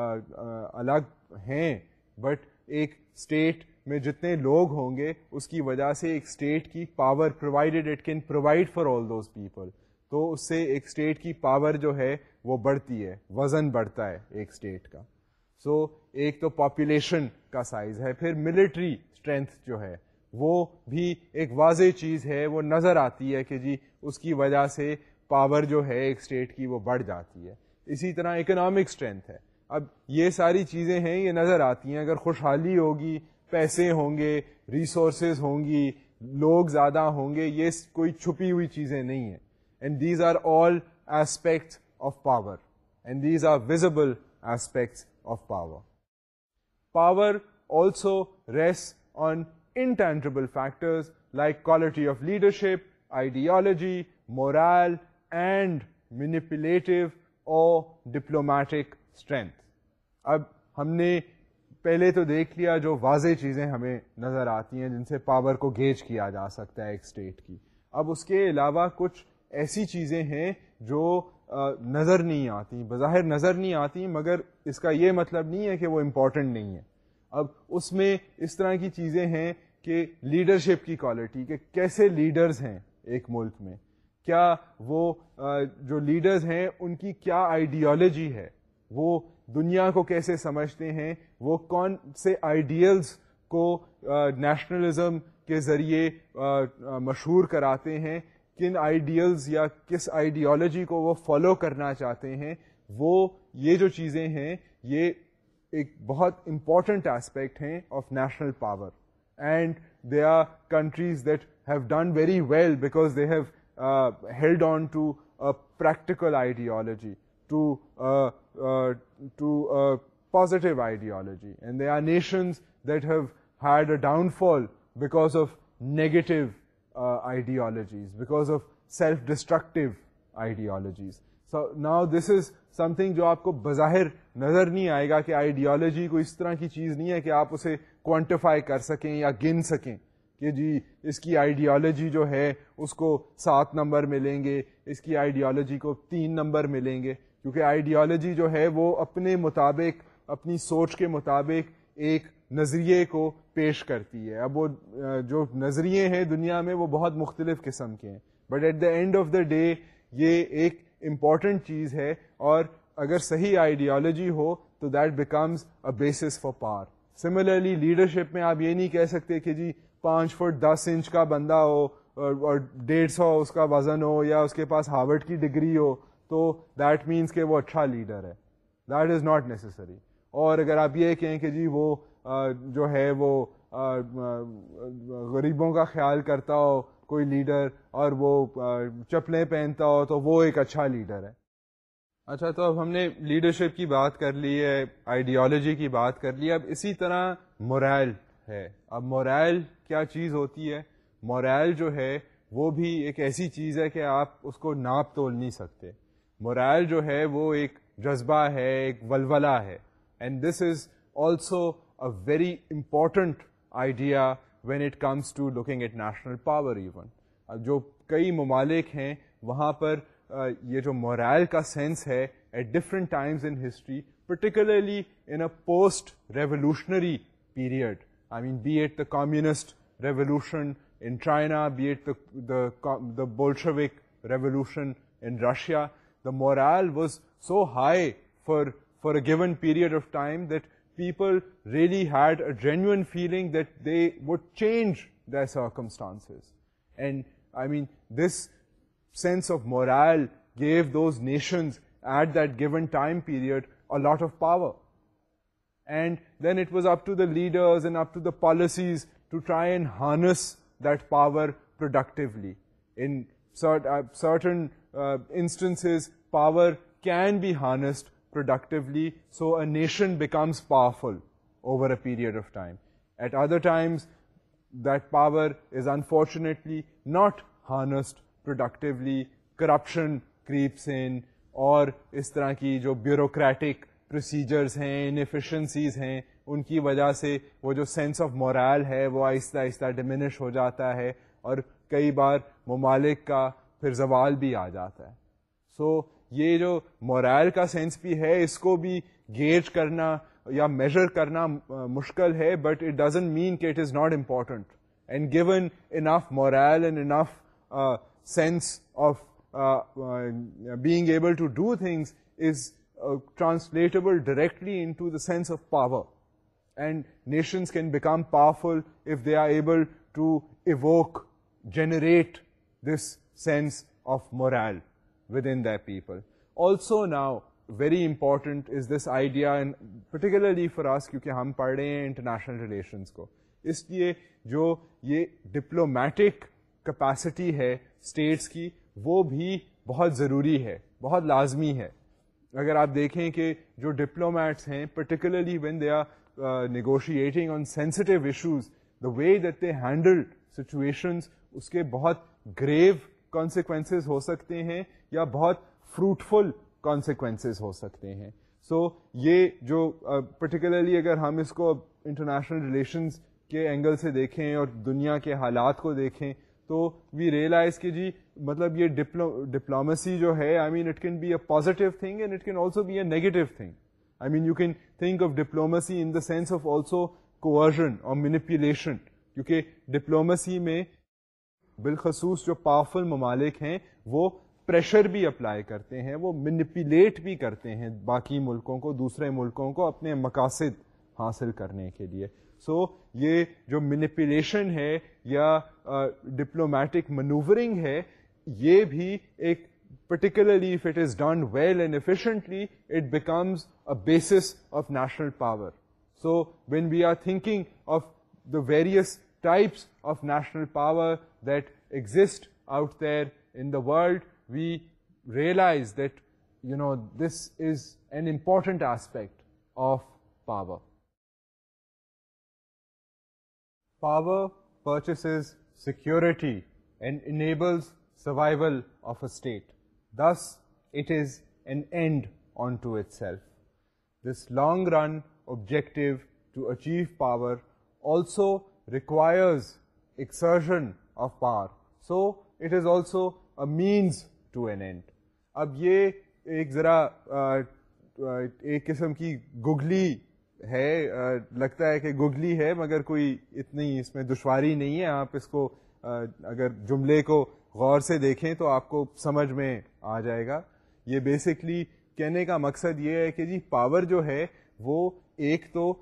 الگ ہیں بٹ ایک اسٹیٹ میں جتنے لوگ ہوں گے اس کی وجہ سے ایک اسٹیٹ کی power provided it can provide for all those people تو اس سے ایک اسٹیٹ کی پاور جو ہے وہ بڑھتی ہے وزن بڑھتا ہے ایک اسٹیٹ کا سو ایک تو پاپولیشن کا سائز ہے پھر ملٹری اسٹرینتھ جو ہے وہ بھی ایک واضح چیز ہے وہ نظر آتی ہے کہ جی اس کی وجہ سے پاور جو ہے ایک اسٹیٹ کی وہ بڑھ جاتی ہے اسی طرح اکنامک اسٹرینتھ ہے اب یہ ساری چیزیں ہیں یہ نظر آتی ہیں اگر خوشحالی ہوگی پیسے ہوں گے ریسورسز ہوں گی لوگ زیادہ ہوں گے یہ کوئی چھپی ہوئی چیزیں نہیں ہیں and these are all aspects of power and these are visible aspects of power power also rests on intangible factors like quality of leadership ideology moral and manipulative or diplomatic strength اب ہم نے پہلے تو دیکھ لیا جو واضح چیزیں ہمیں نظر آتی ہیں جن سے پاور کو گیج کیا جا سکتا ہے ایک اسٹیٹ کی اب اس کے علاوہ کچھ ایسی چیزیں ہیں جو نظر نہیں آتی بظاہر نظر نہیں آتی مگر اس کا یہ مطلب نہیں ہے کہ وہ امپورٹنٹ نہیں ہے اب اس میں اس طرح کی چیزیں ہیں کہ لیڈرشپ کی کوالٹی کہ کیسے لیڈرز ہیں ایک ملک میں کیا وہ جو لیڈرز ہیں ان کی کیا آئیڈیالوجی ہے وہ دنیا کو کیسے سمجھتے ہیں وہ کون سے آئیڈیلز کو نیشنلزم کے ذریعے مشہور کراتے ہیں کن آئیڈیلز یا کس آئیڈیالوجی کو وہ فالو کرنا چاہتے ہیں وہ یہ جو چیزیں ہیں یہ ایک بہت امپورٹنٹ آسپیکٹ ہیں of national power and they are countries that have done very well because they have held on to practical ideology to to ideology and they are nations that have had downfall because of negative ideologies because of self destructive ideologies so now this is something جو آپ کو بظاہر نظر نہیں آئے گا کہ آئیڈیالوجی کوئی اس طرح کی چیز نہیں ہے کہ آپ اسے کوانٹیفائی کر سکیں یا گن سکیں کہ جی اس کی آئیڈیالوجی جو ہے اس کو سات نمبر ملیں گے اس کی آئیڈیالوجی کو تین نمبر ملیں گے کیونکہ آئیڈیالوجی جو ہے وہ اپنے مطابق اپنی سوچ کے مطابق ایک نظریے کو پیش کرتی ہے اب وہ جو نظریے ہیں دنیا میں وہ بہت مختلف قسم کے ہیں but at the end of the day یہ ایک امپورٹنٹ چیز ہے اور اگر صحیح آئیڈیالوجی ہو تو that becomes a basis for power similarly leadership میں آپ یہ نہیں کہہ سکتے کہ جی پانچ فٹ دس انچ کا بندہ ہو اور ڈیڑھ سو اس کا وزن ہو یا اس کے پاس ہاروڈ کی ڈگری ہو تو دیٹ مینس کہ وہ اچھا لیڈر ہے دیٹ از ناٹ نیسسری اور اگر آپ یہ کہیں کہ جی وہ جو ہے وہ غریبوں کا خیال کرتا ہو کوئی لیڈر اور وہ چپلیں پہنتا ہو تو وہ ایک اچھا لیڈر ہے اچھا تو اب ہم نے لیڈرشپ کی بات کر لی ہے آئیڈیالوجی کی بات کر لی اب اسی طرح مورائل ہے اب مورائل کیا چیز ہوتی ہے مورائل جو ہے وہ بھی ایک ایسی چیز ہے کہ آپ اس کو ناپ تول نہیں سکتے مورائل جو ہے وہ ایک جذبہ ہے ایک ولولہ ہے and this is also a very important idea when it comes to looking at national power even جو کئی ممالک ہیں وہاں پر یہ جو مورائل کا سینس ہے at different times in history particularly in a post revolutionary period I mean be at the communist revolution in China be at the Bolshevik revolution in Russia The morale was so high for a given period of time that people really had a genuine feeling that they would change their circumstances. And I mean, this sense of morale gave those nations at that given time period a lot of power. And then it was up to the leaders and up to the policies to try and harness that power productively. In certain instances power can be productively productively so a nation becomes powerful over a period of time at other times that power is unfortunately not productively productively corruption in اور اس طرح کی جو بیوروکریٹک پروسیجرز ہیں انفیشنسیز ہیں ان کی وجہ سے وہ جو سینس آف مورائل ہے وہ آہستہ آہستہ ڈمینش ہو جاتا ہے اور کئی بار ممالک کا پھر زوال بھی آ جاتا ہے سو یہ جو مورائل کا سینس بھی ہے اس کو بھی گیج کرنا یا میجر کرنا مشکل ہے بٹ اٹ ڈزنٹ مین کہ it is not important and given enough morale and enough sense of being able to do things is translatable directly into the sense of power and nations can become powerful if they are able to evoke generate this sense of morale within the people also now very important is this idea in particularly for us کیونکہ ہم پڑھ رہے ہیں انٹرنیشنل ریلیشنس کو اس لیے جو یہ ڈپلومیٹک کپیسٹی ہے اسٹیٹس کی وہ بھی بہت ضروری ہے بہت لازمی ہے اگر آپ دیکھیں کہ جو ڈپلومیٹس ہیں particularly when they are negotiating on sensitive issues the way that they handle situations اس کے بہت گریو کانسیکوینس ہو سکتے ہیں یا بہت فروٹفل کانسیکوینس ہو سکتے ہیں سو so, یہ جو پرٹیکولرلی uh, اگر ہم اس کو انٹرنیشنل ریلیشنز کے اینگل سے دیکھیں اور دنیا کے حالات کو دیکھیں تو وی ریئلائز کہ جی مطلب یہ ڈپلومسی جو ہے I mean it can be a positive thing and it can also be a negative thing I mean you can think of diplomacy in the sense of also coercion or manipulation کیونکہ ڈپلومسی میں بالخصوص جو پاورفل ممالک ہیں وہ پریشر بھی اپلائی کرتے ہیں وہ منیپولیٹ بھی کرتے ہیں باقی ملکوں کو دوسرے ملکوں کو اپنے مقاصد حاصل کرنے کے لیے سو so, یہ جو منیپولیشن ہے یا ڈپلومیٹک uh, منوورنگ ہے یہ بھی ایک particularly if it is done well and efficiently it becomes a basis of national power so when we are thinking of the various types of national power that exist out there in the world, we realize that, you know, this is an important aspect of power. Power purchases security and enables survival of a state. Thus, it is an end unto itself. This long-run objective to achieve power also requires exertion of power so it is also means to an end اب یہ ایک ذرا ایک قسم کی گگلی ہے لگتا ہے کہ گگلی ہے مگر کوئی اتنی اس میں دشواری نہیں ہے آپ اس کو اگر جملے کو غور سے دیکھیں تو آپ کو سمجھ میں آ جائے گا یہ بیسکلی کہنے کا مقصد یہ ہے کہ جی پاور جو ہے وہ ایک تو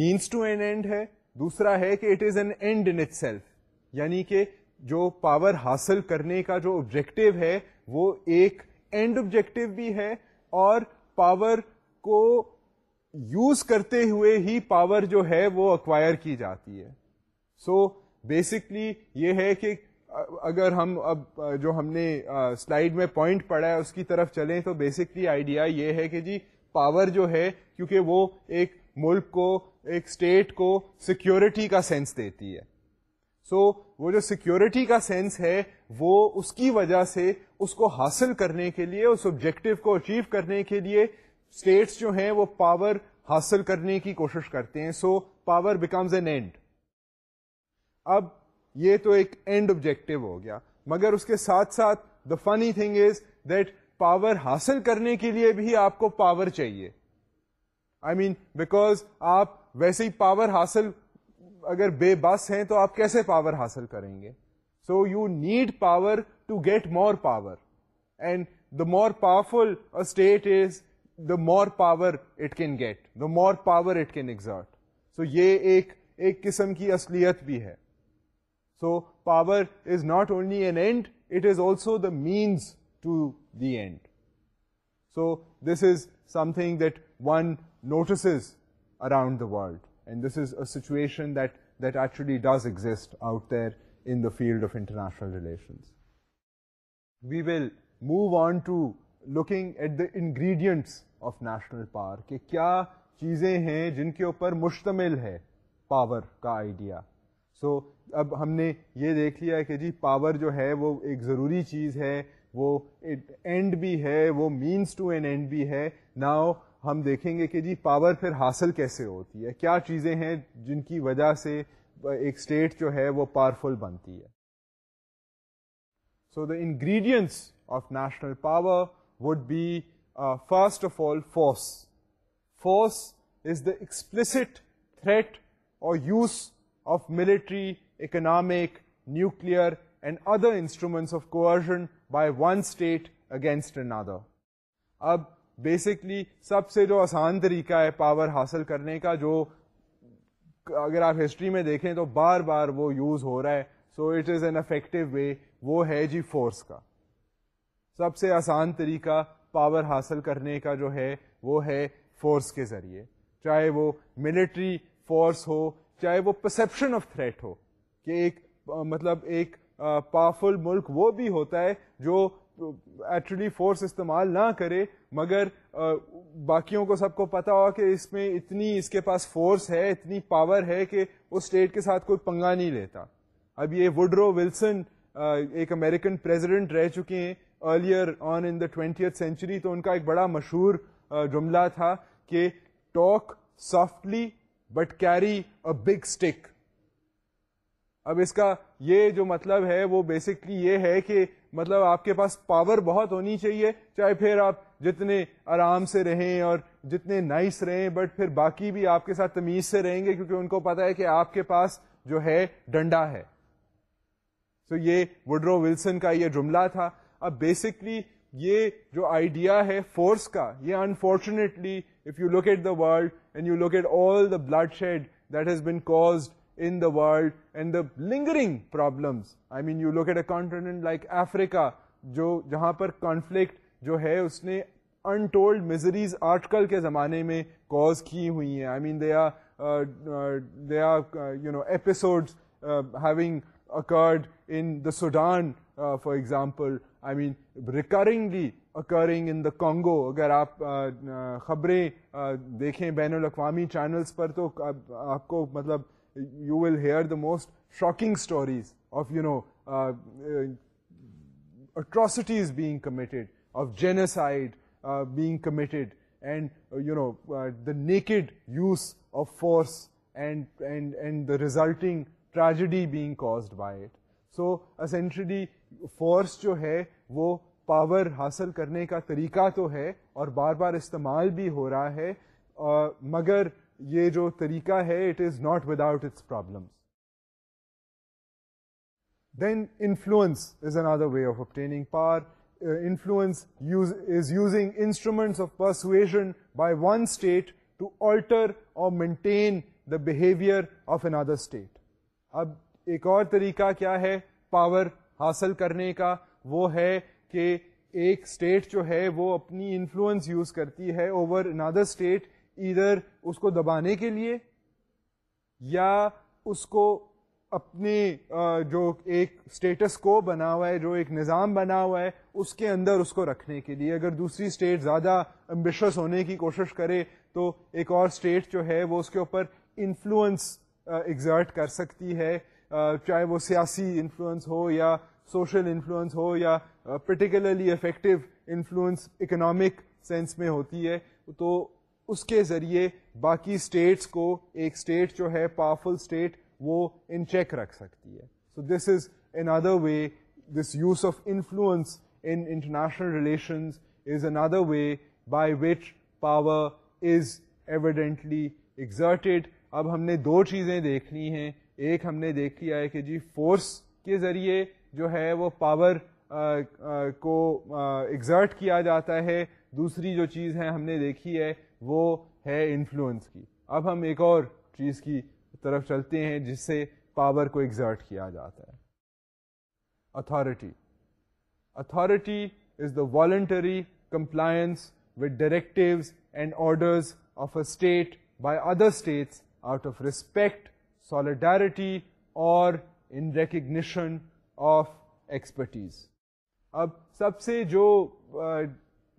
مینس ٹو این اینڈ ہے دوسرا ہے کہ it is an end in itself یعنی کہ جو پاور حاصل کرنے کا جو آبجیکٹو ہے وہ ایک اینڈ آبجیکٹو بھی ہے اور پاور کو یوز کرتے ہوئے ہی پاور جو ہے وہ اکوائر کی جاتی ہے سو بیسکلی یہ ہے کہ اگر ہم اب جو ہم نے سلائیڈ میں پوائنٹ پڑا ہے اس کی طرف چلیں تو بیسکلی آئیڈیا یہ ہے کہ جی پاور جو ہے کیونکہ وہ ایک ملک کو ایک اسٹیٹ کو سیکیورٹی کا سینس دیتی ہے سو وہ جو سیکورٹی کا سینس ہے وہ اس کی وجہ سے اس کو حاصل کرنے کے لیے اس آبجیکٹو کو اچیو کرنے کے لیے اسٹیٹس جو ہیں وہ پاور حاصل کرنے کی کوشش کرتے ہیں so power becomes an end اب یہ تو ایک اینڈ آبجیکٹو ہو گیا مگر اس کے ساتھ ساتھ the funny thing is that power حاصل کرنے کے لیے بھی آپ کو پاور چاہیے آئی مین بیکوز آپ ویسے ہی پاور حاصل اگر بے بس ہیں تو آپ کیسے پاور حاصل کریں گے so you need power to get more power and the more powerful state is the more power it can get the more power it can exert so یہ ایک ایک قسم کی اصلیت بھی ہے so power is not only an end it is also the means to the end so this is something that one notices around the world سچویشنٹس of national power کیا چیزیں ہیں جن کے اوپر مشتمل ہے پاور کا آئیڈیا سو اب ہم نے یہ دیکھ لیا کہ جی پاور جو ہے وہ ایک ضروری چیز ہے وہ اینڈ بھی ہے وہ مینس ٹو این اینڈ بھی ہے ناؤ ہم دیکھیں گے کہ جی پاور پھر حاصل کیسے ہوتی ہے کیا چیزیں ہیں جن کی وجہ سے ایک اسٹیٹ جو ہے وہ پاورفل بنتی ہے so the ingredients of national power would be first of all force force is the explicit threat or use of military economic nuclear and other instruments of coercion by one state against other اب بیسکلی سب سے جو آسان طریقہ ہے پاور حاصل کرنے کا جو اگر آپ ہسٹری میں دیکھیں تو بار بار وہ یوز ہو رہا ہے so it is an effective way وہ ہے جی فورس کا سب سے آسان طریقہ پاور حاصل کرنے کا جو ہے وہ ہے فورس کے ذریعے چاہے وہ ملٹری فورس ہو چاہے وہ پرسپشن آف تھریٹ ہو کہ ایک مطلب ایک پاورفل ملک وہ بھی ہوتا ہے جو ایٹرلی فورس استعمال نہ کرے مگر باقیوں کو سب کو پتا ہو کہ اس میں اتنی اس کے پاس فورس ہے اتنی پاور ہے کہ اس اسٹیٹ کے ساتھ کوئی پنگا نہیں لیتا اب یہ وڈرو ولسن ایک امریکن پریزیڈنٹ رہ چکے ہیں earlier on in the twentieth century تو ان کا ایک بڑا مشہور جملہ تھا کہ talk softly but carry a big stick اب اس کا یہ جو مطلب ہے وہ بیسکلی یہ ہے کہ مطلب آپ کے پاس پاور بہت ہونی چاہیے چاہے پھر آپ جتنے آرام سے رہیں اور جتنے نائس رہیں بٹ پھر باقی بھی آپ کے ساتھ تمیز سے رہیں گے کیونکہ ان کو پتا ہے کہ آپ کے پاس جو ہے ڈنڈا ہے سو یہ وڈرو ولسن کا یہ جملہ تھا اب بیسکلی یہ جو آئیڈیا ہے فورس کا یہ unfortunately if you locate the world and you locate all the bloodshed that has been caused in the world and the lingering problems. I mean, you look at a continent like Africa, جو جہاں پر کانفلکٹ جو ہے اس نے انٹولڈ مزریز آج کل کے زمانے میں کوز کی ہوئی ہیں I mean they are they are you know episode having occurred in the Sudan for example I mean recurring occurring in the Congo اگر آپ uh, uh, خبریں uh, دیکھیں بین الاقوامی چینلز پر تو آپ کو مطلب you will hear the most shocking stories of you know atrocities being and, of you know, and you know the naked use of force and the resulting tragedy being caused by it so essentially, force جو ہے وہ پاور حاصل کرنے کا طریقہ تو ہے اور بار بار استعمال بھی ہو رہا ہے مگر یہ جو طریقہ ہے it is not without its problem then influence is another way of obtaining power influence is using instruments of persuasion by one state to alter or maintain the behaviour of another state اب ایک اور طریقہ کیا ہے پاور حاصل کرنے کا وہ ہے کہ ایک اسٹیٹ جو ہے وہ اپنی انفلوئنس یوز کرتی ہے اوور اندر اسٹیٹ ادھر اس کو دبانے کے لیے یا اس کو اپنے جو ایک اسٹیٹس کو بنا ہوا ہے جو ایک نظام بنا ہوا ہے اس کے اندر اس کو رکھنے کے لیے اگر دوسری اسٹیٹ زیادہ امبیشس ہونے کی کوشش کرے تو ایک اور اسٹیٹ جو ہے وہ اس کے اوپر انفلوئنس ایگزرٹ کر سکتی ہے چاہے وہ سیاسی انفلوئنس ہو یا سوشل انفلوئنس ہو یا particularly effective influence economic sense میں ہوتی ہے تو اس کے ذریعے باقی اسٹیٹس کو ایک اسٹیٹ جو ہے پاورفل اسٹیٹ وہ ان چیک رکھ سکتی ہے so this is another way this use of influence in international relations is another way by which power is evidently exerted اب ہم نے دو چیزیں دیکھ لی ہیں ایک ہم نے دیکھ لیا ہے کہ جی فورس کے ذریعے جو ہے وہ پاور کو ایگزرٹ کیا جاتا ہے دوسری جو چیز ہے ہم نے دیکھی ہے وہ ہے انفلوئنس کی اب ہم ایک اور چیز کی طرف چلتے ہیں جس سے پاور کو ایگزرٹ کیا جاتا ہے authority authority is the voluntary compliance with directives and orders of a state by other states out of respect solidarity or in recognition of expertise اب سب سے جو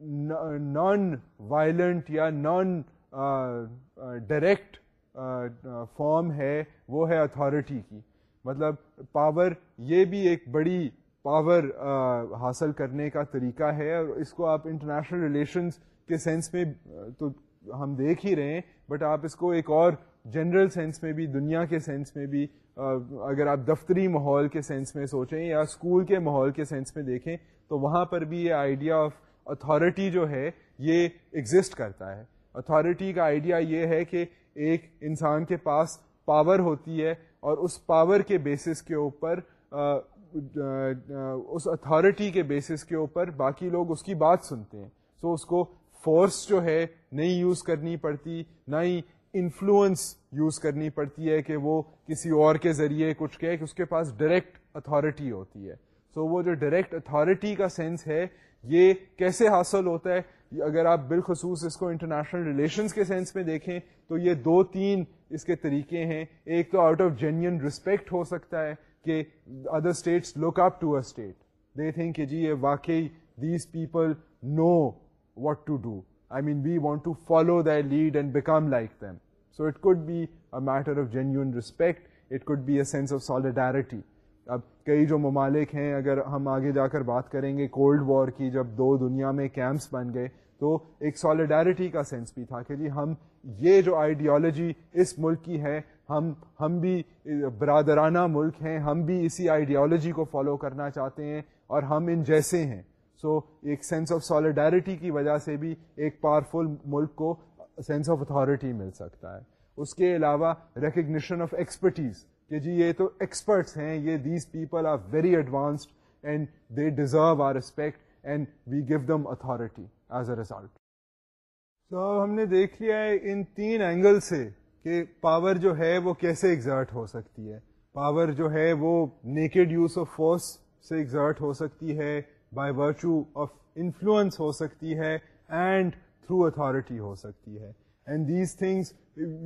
نان وائلنٹ یا نان ڈائریکٹ فارم ہے وہ ہے اتھارٹی کی مطلب پاور یہ بھی ایک بڑی پاور حاصل کرنے کا طریقہ ہے اور اس کو آپ انٹرنیشنل ریلیشنز کے سینس میں تو ہم دیکھ ہی رہے ہیں بٹ آپ اس کو ایک اور جنرل سینس میں بھی دنیا کے سینس میں بھی اگر آپ دفتری ماحول کے سینس میں سوچیں یا اسکول کے ماحول کے سینس میں دیکھیں تو وہاں پر بھی یہ آئیڈیا آف اتھارٹی جو ہے یہ ایگزٹ کرتا ہے اتھارٹی کا آئیڈیا یہ ہے کہ ایک انسان کے پاس پاور ہوتی ہے اور اس پاور کے بیسس کے اوپر اس اتھارٹی کے بیسس کے اوپر باقی لوگ اس کی بات سنتے ہیں سو اس کو فورس جو ہے نہیں یوز کرنی پڑتی نہ ہی انفلوئنس یوز کرنی پڑتی ہے کہ وہ کسی اور کے ذریعے کچھ کہے کہ اس کے پاس ڈائریکٹ اتھارٹی ہوتی ہے سو وہ جو ڈائریکٹ اتھارٹی کا سینس ہے یہ کیسے حاصل ہوتا ہے اگر آپ بالخصوص اس کو انٹرنیشنل ریلیشنز کے سینس میں دیکھیں تو یہ دو تین اس کے طریقے ہیں ایک تو آؤٹ آف جینیوئن رسپیکٹ ہو سکتا ہے کہ other states look up to a state they think کہ جی یہ واقعی these people know what to do I mean we want to follow the lead and become like them so it could be a matter of genuine respect it could be a sense of solidarity اب کئی جو ممالک ہیں اگر ہم آگے جا کر بات کریں گے کولڈ وار کی جب دو دنیا میں کیمپس بن گئے تو ایک سالیڈیرٹی کا سینس بھی تھا کہ جی ہم یہ جو آئیڈیالوجی اس ملک کی ہے ہم ہم بھی برادرانہ ملک ہیں ہم بھی اسی آئیڈیالوجی کو فالو کرنا چاہتے ہیں اور ہم ان جیسے ہیں سو so, ایک سینس آف سالیڈیرٹی کی وجہ سے بھی ایک پاورفل ملک کو سینس آف اتھارٹی مل سکتا ہے اس کے علاوہ ریکگنیشن آف ایکسپرٹیز کہ جی یہ تو ایکسپرٹس ہیں یہ these people are very advanced and they deserve our respect and we give them authority as a تو ہم نے دیکھ لیا ہے ان تین اینگل سے کہ پاور جو ہے وہ کیسے ایگزرٹ ہو سکتی ہے پاور جو ہے وہ نیکڈ یوز آف فورس سے ایگزرٹ ہو سکتی ہے بائی ورچو آف انفلوئنس ہو سکتی ہے اینڈ تھرو اتھارٹی ہو سکتی ہے and these things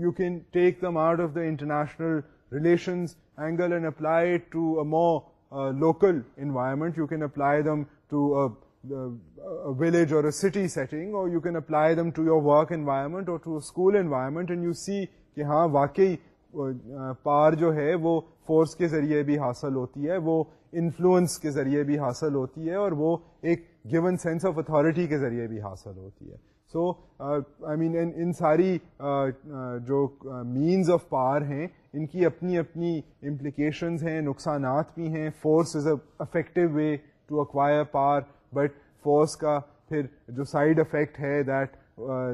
you can take them out of the international local environment you can apply them to village or school environment you سی کہ ہاں واقعی پار جو ہے وہ فورس کے ذریعے بھی حاصل ہوتی ہے وہ انفلوئنس کے ذریعے بھی حاصل ہوتی ہے اور وہ ایک گیون سینس آف اتھارٹی کے ذریعے بھی حاصل ہوتی ہے سو آئی مین ان ساری جو مینز آف پاور ہیں ان کی اپنی اپنی امپلیکیشنز ہیں نقصانات بھی ہیں force is a effective way to acquire power but force کا پھر جو سائڈ افیکٹ ہے that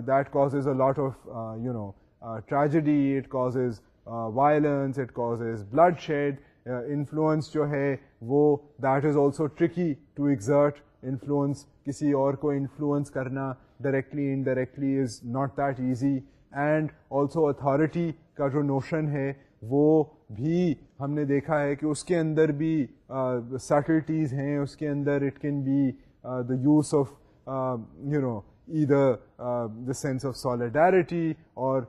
that causes a lot of you know tragedy it causes violence it causes bloodshed influence جو ہے وہ that is also tricky to exert influence کسی اور کو انفلوئنس کرنا directly indirectly is not that easy and also authority کا جو نوشن ہے وہ بھی ہم نے دیکھا ہے کہ اس کے اندر بھی سیٹلٹیز ہیں اس کے اندر it can be the use of you know E the the sense of solidarity اور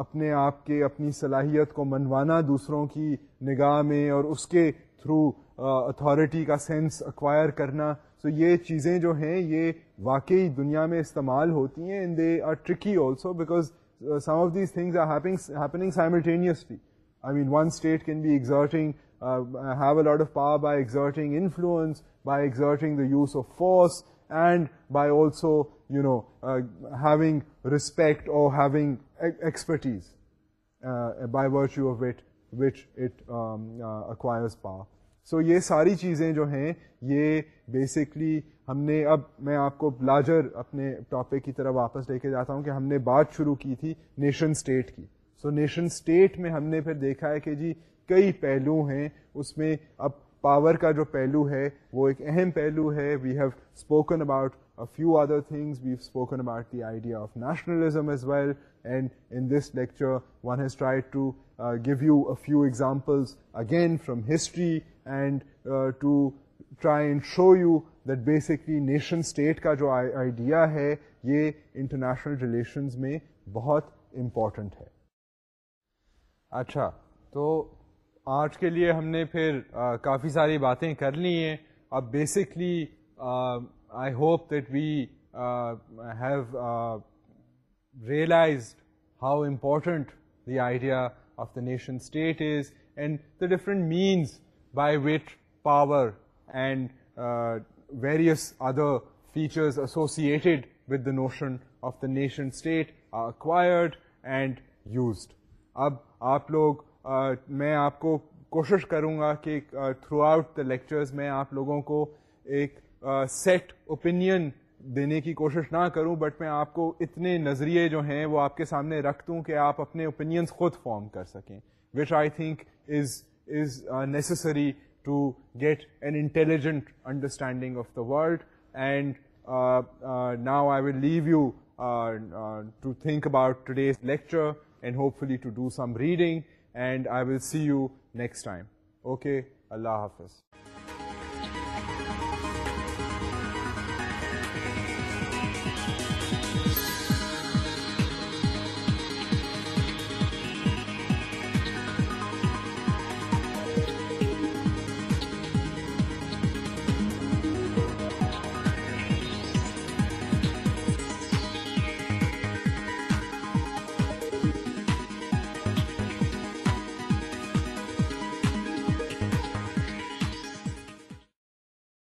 اپنے آپ کے اپنی صلاحیت کو منوانا دوسروں کی نگاہ میں اور اس کے تھرو اتھارٹی کا سینس اکوائر کرنا سو یہ چیزیں جو ہیں یہ واقعی دنیا میں استعمال ہوتی ہیں and they are tricky also because some of these things are happening simultaneously I mean one state can be exerting have a lot of power by exerting influence by exerting the use of force and by also you know having respect or having expertise by virtue of it which it acquires power so یہ ساری چیزیں جو ہیں یہ بیسکلی ہم نے اب میں آپ کو لارجر اپنے ٹاپک کی طرح واپس لے کے جاتا ہوں کہ ہم نے بات شروع کی تھی نیشن اسٹیٹ کی سو نیشن اسٹیٹ میں ہم نے پھر دیکھا ہے کہ جی کئی پہلو ہیں اس میں اب پاور کا جو پہلو ہے وہ ایک اہم پہلو ہے we have spoken about few other things we've spoken about the idea of nationalism as well and in this lecture one has try to give you a few examples again from history and to try and show you that basically nation state کا جو آئیڈیا ہے یہ انٹرنیشنل ریلیشنز میں بہت امپورٹنٹ ہے اچھا تو آج کے لیے ہم نے پھر کافی ساری باتیں کر لی ہیں اب basically I hope that we've realised how important the idea of the nation state is and the different means by what power and various other features associated with the notion of the nation state acquire and used اب آپ لوگ میں آپ کو کوشش کروں گا کہ تھرو آؤٹ دا لیکچر میں آپ لوگوں کو ایک سیٹ اوپین دینے کی کوشش نہ کروں بٹ میں آپ کو اتنے نظریے جو ہیں وہ آپ کے سامنے رکھ دوں کہ آپ اپنے اوپینینس خود فارم کر سکیں which I think is is necessary to get an intelligent understanding of the world and now I will leave you to think about lecture and hopefully to do some reading and I will see you next time okay اللہ حافظ